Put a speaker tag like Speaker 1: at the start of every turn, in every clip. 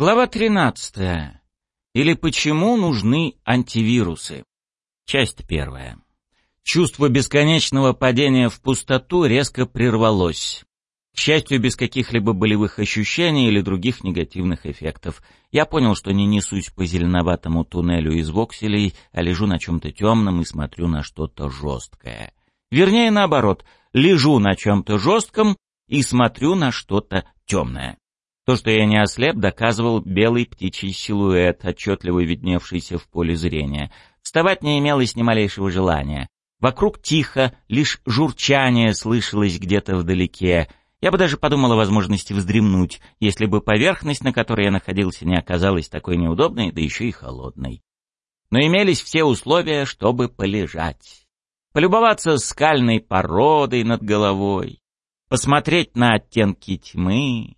Speaker 1: Глава 13. Или почему нужны антивирусы? Часть первая. Чувство бесконечного падения в пустоту резко прервалось. К счастью, без каких-либо болевых ощущений или других негативных эффектов. Я понял, что не несусь по зеленоватому туннелю из вокселей, а лежу на чем-то темном и смотрю на что-то жесткое. Вернее, наоборот, лежу на чем-то жестком и смотрю на что-то темное. То, что я не ослеп, доказывал белый птичий силуэт, отчетливо видневшийся в поле зрения. Вставать не имелось ни малейшего желания. Вокруг тихо, лишь журчание слышалось где-то вдалеке. Я бы даже подумал о возможности вздремнуть, если бы поверхность, на которой я находился, не оказалась такой неудобной, да еще и холодной. Но имелись все условия, чтобы полежать. Полюбоваться скальной породой над головой, посмотреть на оттенки тьмы,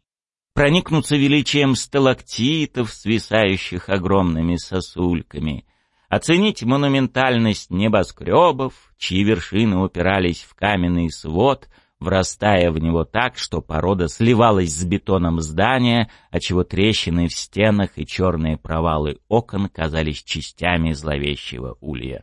Speaker 1: проникнуться величием сталактитов, свисающих огромными сосульками, оценить монументальность небоскребов, чьи вершины упирались в каменный свод, врастая в него так, что порода сливалась с бетоном здания, отчего трещины в стенах и черные провалы окон казались частями зловещего улья.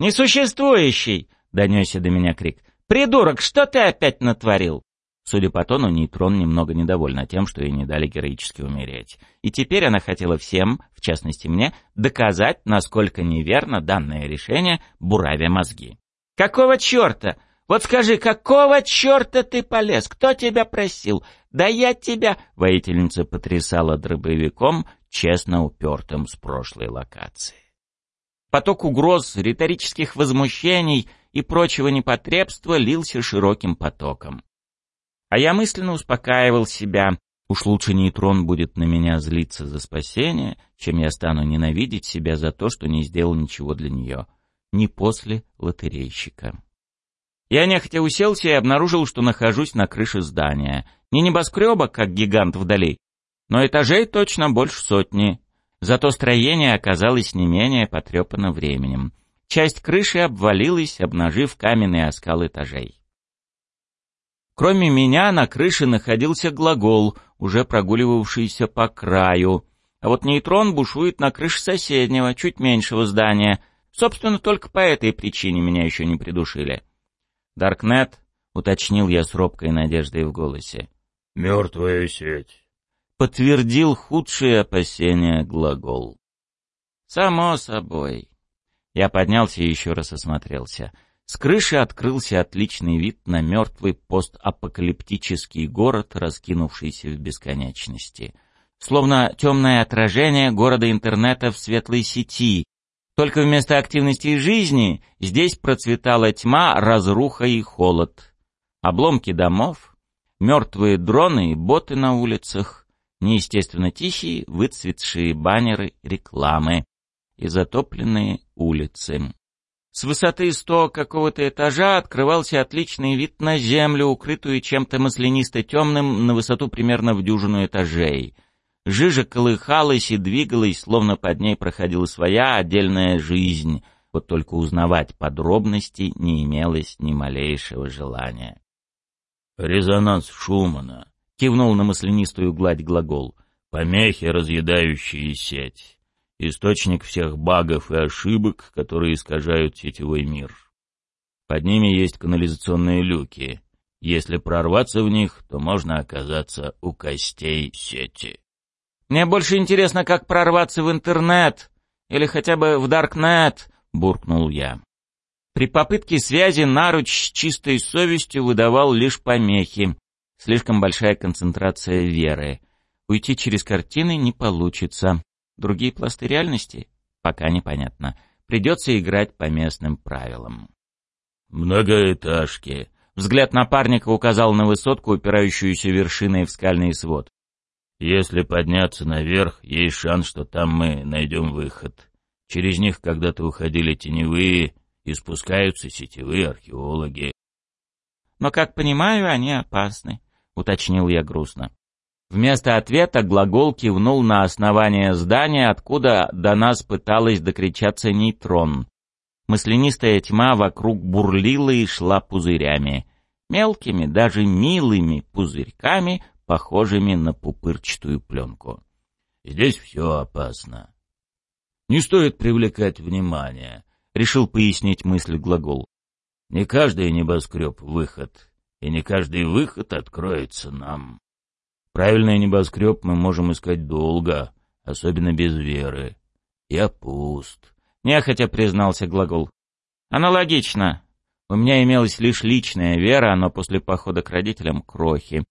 Speaker 1: «Несуществующий!» — донесся до меня крик. «Придурок, что ты опять натворил?» Судя по тону, нейтрон немного недовольна тем, что ей не дали героически умереть. И теперь она хотела всем, в частности мне, доказать, насколько неверно данное решение, буравя мозги. «Какого черта? Вот скажи, какого черта ты полез? Кто тебя просил? Да я тебя...» Воительница потрясала дробовиком, честно упертым с прошлой локации. Поток угроз, риторических возмущений и прочего непотребства лился широким потоком. А я мысленно успокаивал себя. Уж лучше нейтрон будет на меня злиться за спасение, чем я стану ненавидеть себя за то, что не сделал ничего для нее. Не после лотерейщика. Я нехотя уселся и обнаружил, что нахожусь на крыше здания. Не небоскреба, как гигант вдали, но этажей точно больше сотни. Зато строение оказалось не менее потрепано временем. Часть крыши обвалилась, обнажив каменный оскал этажей. Кроме меня на крыше находился глагол, уже прогуливавшийся по краю. А вот нейтрон бушует на крыше соседнего, чуть меньшего здания. Собственно, только по этой причине меня еще не придушили. «Даркнет», — уточнил я с робкой надеждой в голосе.
Speaker 2: «Мертвая сеть», —
Speaker 1: подтвердил худшие опасения глагол. «Само собой». Я поднялся и еще раз осмотрелся. С крыши открылся отличный вид на мертвый постапокалиптический город, раскинувшийся в бесконечности. Словно темное отражение города интернета в светлой сети. Только вместо активности жизни здесь процветала тьма, разруха и холод. Обломки домов, мертвые дроны и боты на улицах, неестественно тихие, выцветшие баннеры рекламы и затопленные улицы. С высоты сто какого-то этажа открывался отличный вид на землю, укрытую чем-то маслянисто-темным на высоту примерно в дюжину этажей. Жижа колыхалась и двигалась, словно под ней проходила своя отдельная жизнь. Вот только узнавать подробности не имелось ни малейшего желания.
Speaker 2: «Резонанс Шумана», — кивнул на маслянистую гладь глагол, — «помехи, разъедающие сеть» источник всех багов и ошибок, которые искажают сетевой мир. Под ними есть канализационные люки. Если прорваться в них, то можно оказаться у костей сети.
Speaker 1: «Мне больше интересно, как прорваться в интернет или хотя бы в Даркнет», — буркнул я. При попытке связи наруч с чистой совестью выдавал лишь помехи. Слишком большая концентрация веры. Уйти через картины не получится. Другие пласты реальности? Пока непонятно. Придется играть по местным правилам.
Speaker 2: «Многоэтажки», — взгляд напарника указал на высотку, упирающуюся вершиной в скальный свод. «Если подняться наверх, есть шанс, что там мы найдем выход. Через них когда-то уходили теневые и спускаются сетевые археологи».
Speaker 1: «Но, как понимаю, они опасны», — уточнил я грустно. Вместо ответа глагол кивнул на основание здания, откуда до нас пыталась докричаться нейтрон. Мысленистая тьма вокруг бурлила и шла пузырями. Мелкими, даже милыми пузырьками похожими на пупырчатую пленку.
Speaker 2: «Здесь все опасно. Не стоит привлекать внимание», — решил пояснить мысль глагол. «Не каждый небоскреб — выход, и не каждый выход откроется нам. Правильный небоскреб мы можем искать долго, особенно без веры. Я пуст», —
Speaker 1: нехотя признался глагол. «Аналогично. У меня имелась лишь личная вера, но после похода к родителям — крохи.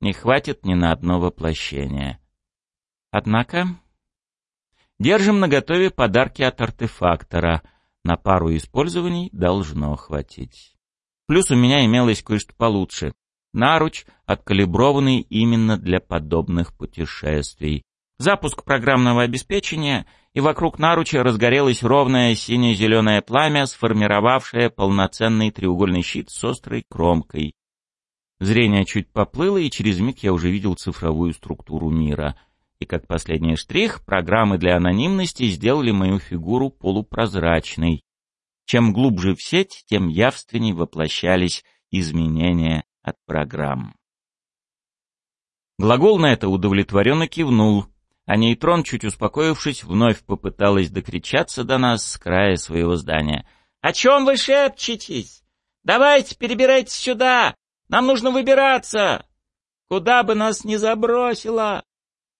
Speaker 1: Не хватит ни на одно воплощение. Однако... Держим наготове подарки от артефактора. На пару использований должно хватить. Плюс у меня имелось кое-что получше. Наруч, откалиброванный именно для подобных путешествий. Запуск программного обеспечения, и вокруг наруча разгорелось ровное сине-зеленое пламя, сформировавшее полноценный треугольный щит с острой кромкой. Зрение чуть поплыло, и через миг я уже видел цифровую структуру мира. И как последний штрих, программы для анонимности сделали мою фигуру полупрозрачной. Чем глубже в сеть, тем явственней воплощались изменения от программ. Глагол на это удовлетворенно кивнул, а нейтрон, чуть успокоившись, вновь попыталась докричаться до нас с края своего здания. «О чем вы шепчетесь? Давайте перебирайтесь сюда! Нам нужно выбираться! Куда бы нас ни забросило!»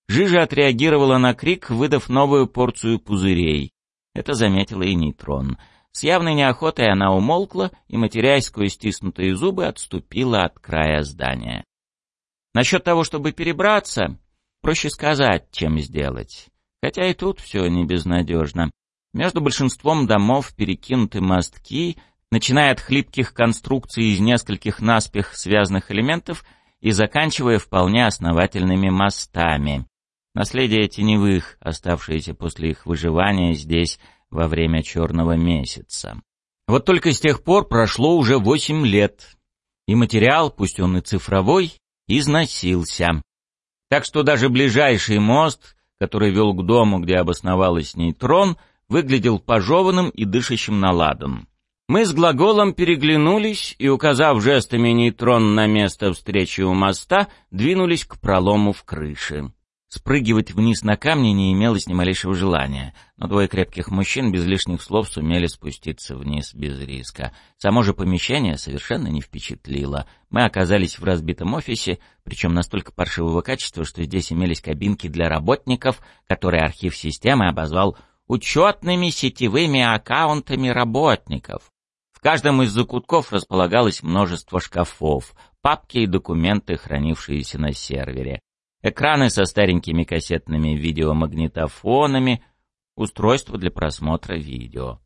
Speaker 1: Жижа отреагировала на крик, выдав новую порцию пузырей. Это заметила и нейтрон. С явной неохотой она умолкла и, матерясь сквозь стиснутые зубы, отступила от края здания. Насчет того, чтобы перебраться, проще сказать, чем сделать. Хотя и тут все не безнадежно. Между большинством домов перекинуты мостки, начиная от хлипких конструкций из нескольких наспех связанных элементов и заканчивая вполне основательными мостами. Наследие теневых, оставшееся после их выживания здесь во время черного месяца. Вот только с тех пор прошло уже восемь лет, и материал, пусть он и цифровой, износился. Так что даже ближайший мост, который вел к дому, где обосновалась нейтрон, выглядел пожеванным и дышащим наладом. Мы с глаголом переглянулись и, указав жестами нейтрон на место встречи у моста, двинулись к пролому в крыше. Спрыгивать вниз на камни не имелось ни малейшего желания, но двое крепких мужчин без лишних слов сумели спуститься вниз без риска. Само же помещение совершенно не впечатлило. Мы оказались в разбитом офисе, причем настолько паршивого качества, что здесь имелись кабинки для работников, которые архив системы обозвал учетными сетевыми аккаунтами работников каждом из закутков располагалось множество шкафов, папки и документы, хранившиеся на сервере, экраны со старенькими кассетными видеомагнитофонами, устройства для просмотра видео.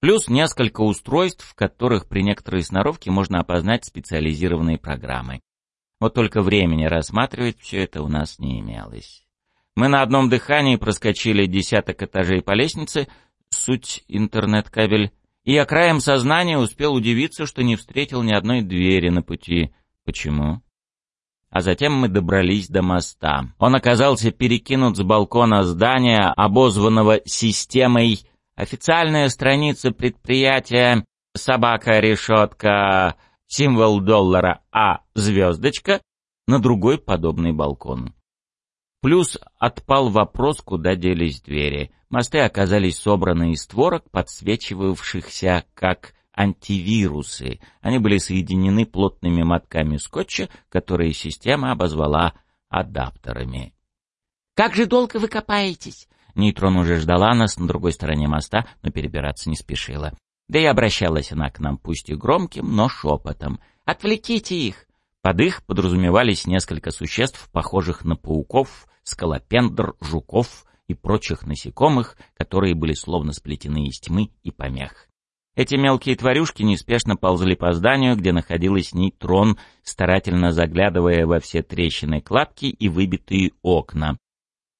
Speaker 1: Плюс несколько устройств, в которых при некоторой сноровке можно опознать специализированные программы. Вот только времени рассматривать все это у нас не имелось. Мы на одном дыхании проскочили десяток этажей по лестнице, суть интернет-кабель, и я краем сознания успел удивиться, что не встретил ни одной двери на пути. Почему? А затем мы добрались до моста. Он оказался перекинут с балкона здания, обозванного системой официальная страница предприятия «Собака-решетка», символ доллара А, звездочка, на другой подобный балкон. Плюс отпал вопрос, куда делись двери. Мосты оказались собраны из створок, подсвечивавшихся как антивирусы. Они были соединены плотными мотками скотча, которые система обозвала адаптерами. «Как же долго вы копаетесь?» Нейтрон уже ждала нас на другой стороне моста, но перебираться не спешила. Да и обращалась она к нам пусть и громким, но шепотом. «Отвлеките их!» Под их подразумевались несколько существ, похожих на пауков, скалопендр, жуков и прочих насекомых, которые были словно сплетены из тьмы и помех. Эти мелкие тварюшки неспешно ползли по зданию, где находилась нейтрон, старательно заглядывая во все трещины кладки и выбитые окна.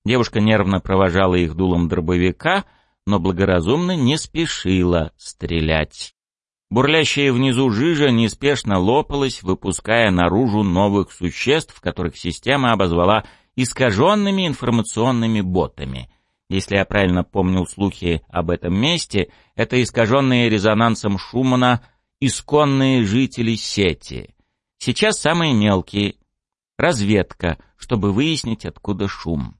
Speaker 1: Девушка нервно провожала их дулом дробовика, но благоразумно не спешила стрелять. Бурлящая внизу жижа неспешно лопалась, выпуская наружу новых существ, которых система обозвала искаженными информационными ботами. Если я правильно помнил слухи об этом месте, это искаженные резонансом Шумана исконные жители сети. Сейчас самые мелкие, разведка, чтобы выяснить, откуда шум.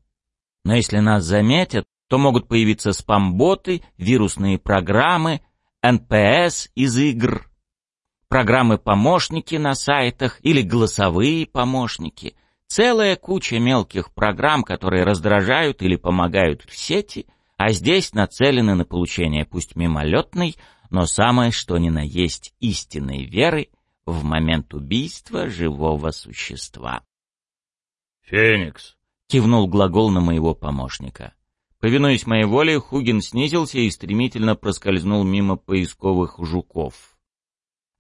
Speaker 1: Но если нас заметят, то могут появиться спам-боты, вирусные программы, NPC из игр, программы-помощники на сайтах или голосовые помощники. Целая куча мелких программ, которые раздражают или помогают в сети, а здесь нацелены на получение пусть мимолетной, но самое что ни на есть истинной веры в момент убийства живого существа.
Speaker 2: «Феникс!»
Speaker 1: — кивнул глагол на моего помощника. Повинуясь моей воле, Хугин снизился и стремительно проскользнул мимо поисковых жуков.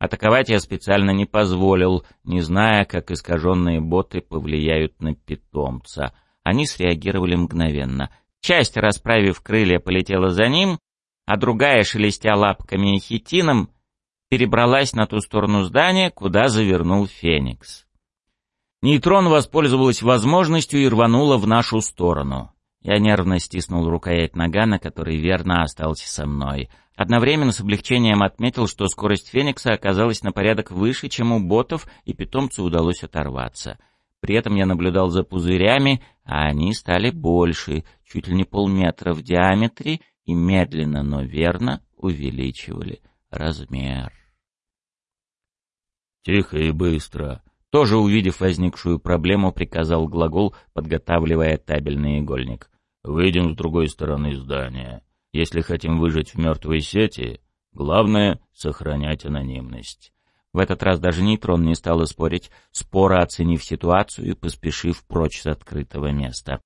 Speaker 1: Атаковать я специально не позволил, не зная, как искаженные боты повлияют на питомца. Они среагировали мгновенно. Часть, расправив крылья, полетела за ним, а другая, шелестя лапками и хитином, перебралась на ту сторону здания, куда завернул Феникс. Нейтрон воспользовалась возможностью и рванула в нашу сторону. Я нервно стиснул рукоять нагана, который верно остался со мной. Одновременно с облегчением отметил, что скорость Феникса оказалась на порядок выше, чем у ботов, и питомцу удалось оторваться. При этом я наблюдал за пузырями, а они стали больше, чуть ли не полметра в диаметре, и медленно, но верно увеличивали размер.
Speaker 2: «Тихо и быстро»,
Speaker 1: тоже увидев возникшую проблему, приказал глагол, подготавливая табельный игольник.
Speaker 2: «Выйдем с другой стороны здания. Если хотим выжить в мертвой сети, главное — сохранять анонимность».
Speaker 1: В этот раз даже нейтрон не стал спорить, споро оценив ситуацию и поспешив прочь с открытого места.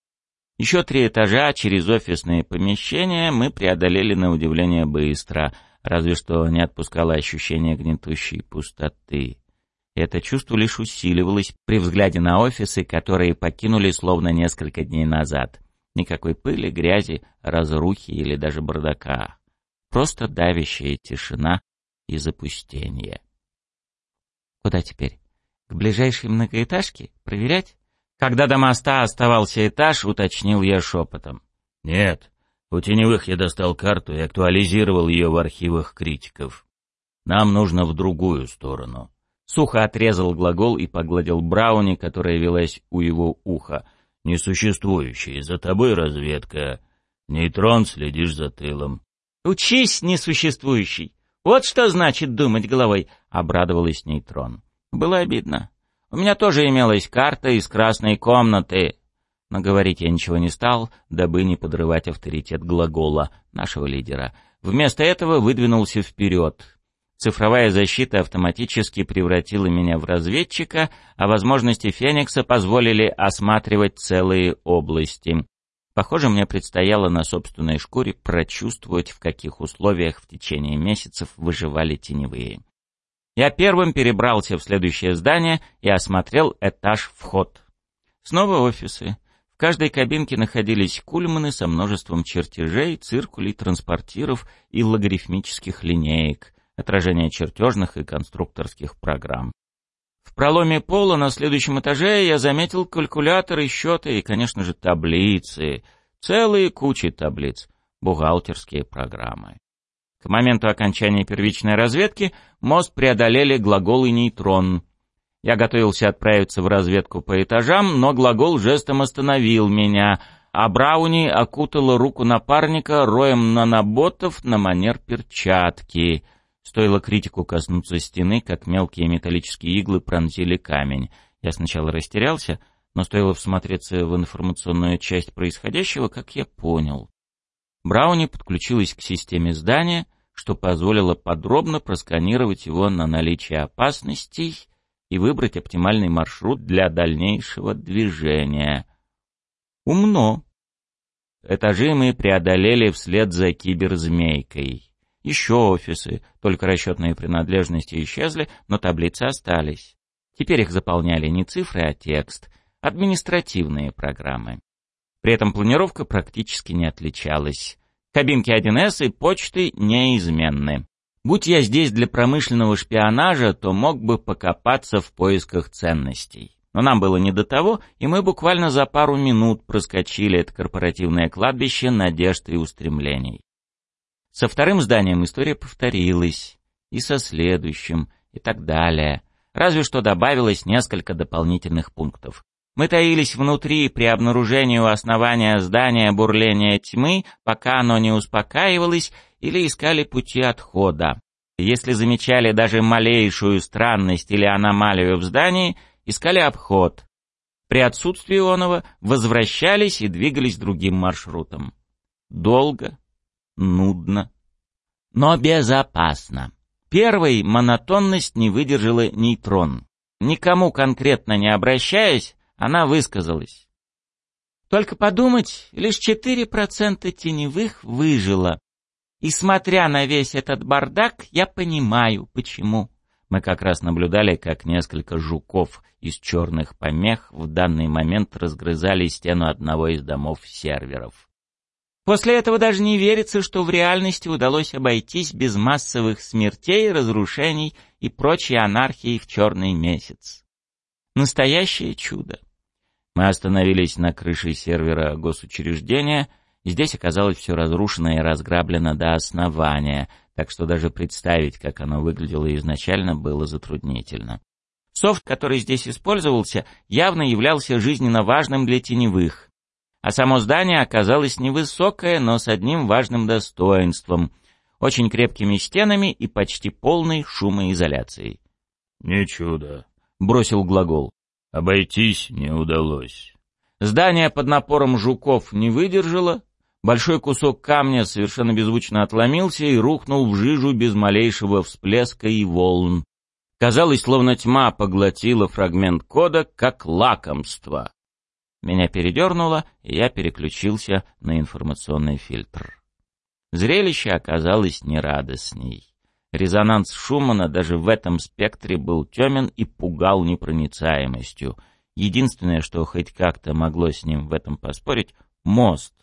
Speaker 1: Еще три этажа через офисные помещения мы преодолели на удивление быстро, разве что не отпускало ощущение гнетущей пустоты. Это чувство лишь усиливалось при взгляде на офисы, которые покинули словно несколько дней назад. Никакой пыли, грязи, разрухи или даже бардака. Просто давящая тишина и запустение. Куда теперь? К ближайшей многоэтажке? Проверять? Когда до моста оставался этаж, уточнил я шепотом.
Speaker 2: Нет, у теневых я достал карту и актуализировал ее в архивах критиков. Нам нужно в другую сторону.
Speaker 1: Сухо отрезал глагол и погладил Брауни, которая велась у его уха.
Speaker 2: «Несуществующий. За тобой разведка. Нейтрон следишь за тылом».
Speaker 1: «Учись, несуществующий. Вот что значит думать головой», — обрадовалась Нейтрон. Было обидно. У меня тоже имелась карта из красной комнаты. Но говорить я ничего не стал, дабы не подрывать авторитет глагола нашего лидера. Вместо этого выдвинулся вперед, Цифровая защита автоматически превратила меня в разведчика, а возможности Феникса позволили осматривать целые области. Похоже, мне предстояло на собственной шкуре прочувствовать, в каких условиях в течение месяцев выживали теневые. Я первым перебрался в следующее здание и осмотрел этаж вход. Снова офисы. В каждой кабинке находились кульманы со множеством чертежей, циркулей, транспортиров и логарифмических линеек отражение чертежных и конструкторских программ. В проломе пола на следующем этаже я заметил калькуляторы, счеты и, конечно же, таблицы. Целые кучи таблиц. Бухгалтерские программы. К моменту окончания первичной разведки мост преодолели глагол и нейтрон. Я готовился отправиться в разведку по этажам, но глагол жестом остановил меня, а Брауни окутала руку напарника роем наноботов на манер перчатки — Стоило критику коснуться стены, как мелкие металлические иглы пронзили камень. Я сначала растерялся, но стоило всмотреться в информационную часть происходящего, как я понял. Брауни подключилась к системе здания, что позволило подробно просканировать его на наличие опасностей и выбрать оптимальный маршрут для дальнейшего движения. Умно. Этажи мы преодолели вслед за киберзмейкой. Еще офисы, только расчетные принадлежности исчезли, но таблицы остались. Теперь их заполняли не цифры, а текст, административные программы. При этом планировка практически не отличалась. Кабинки 1С и почты неизменны. Будь я здесь для промышленного шпионажа, то мог бы покопаться в поисках ценностей. Но нам было не до того, и мы буквально за пару минут проскочили это корпоративное кладбище надежд и устремлений. Со вторым зданием история повторилась, и со следующим, и так далее. разве что добавилось несколько дополнительных пунктов. Мы таились внутри при обнаружении у основания здания бурления тьмы, пока оно не успокаивалось, или искали пути отхода. Если замечали даже малейшую странность или аномалию в здании, искали обход. При отсутствии оного возвращались и двигались другим маршрутом. Долго, нудно, но безопасно. Первой монотонность не выдержала нейтрон. Никому конкретно не обращаясь, она высказалась. Только подумать, лишь 4% теневых выжило. И смотря на весь этот бардак, я понимаю, почему. Мы как раз наблюдали, как несколько жуков из черных помех в данный момент разгрызали стену одного из домов серверов. После этого даже не верится, что в реальности удалось обойтись без массовых смертей, разрушений и прочей анархии в черный месяц. Настоящее чудо. Мы остановились на крыше сервера госучреждения, и здесь оказалось все разрушено и разграблено до основания, так что даже представить, как оно выглядело изначально, было затруднительно. Софт, который здесь использовался, явно являлся жизненно важным для теневых, а само здание оказалось невысокое, но с одним важным достоинством — очень крепкими стенами и почти полной шумоизоляцией.
Speaker 2: «Не чудо», —
Speaker 1: бросил глагол.
Speaker 2: «Обойтись не удалось».
Speaker 1: Здание под напором жуков не выдержало, большой кусок камня совершенно беззвучно отломился и рухнул в жижу без малейшего всплеска и волн. Казалось, словно тьма поглотила фрагмент кода, как лакомство. Меня передернуло, и я переключился на информационный фильтр. Зрелище оказалось нерадостней. Резонанс Шумана даже в этом спектре был темен и пугал непроницаемостью. Единственное, что хоть как-то могло с ним в этом поспорить — мост.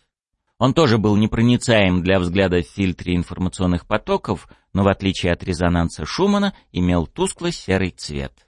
Speaker 1: Он тоже был непроницаем для взгляда в фильтре информационных потоков, но в отличие от резонанса Шумана имел тускло-серый цвет.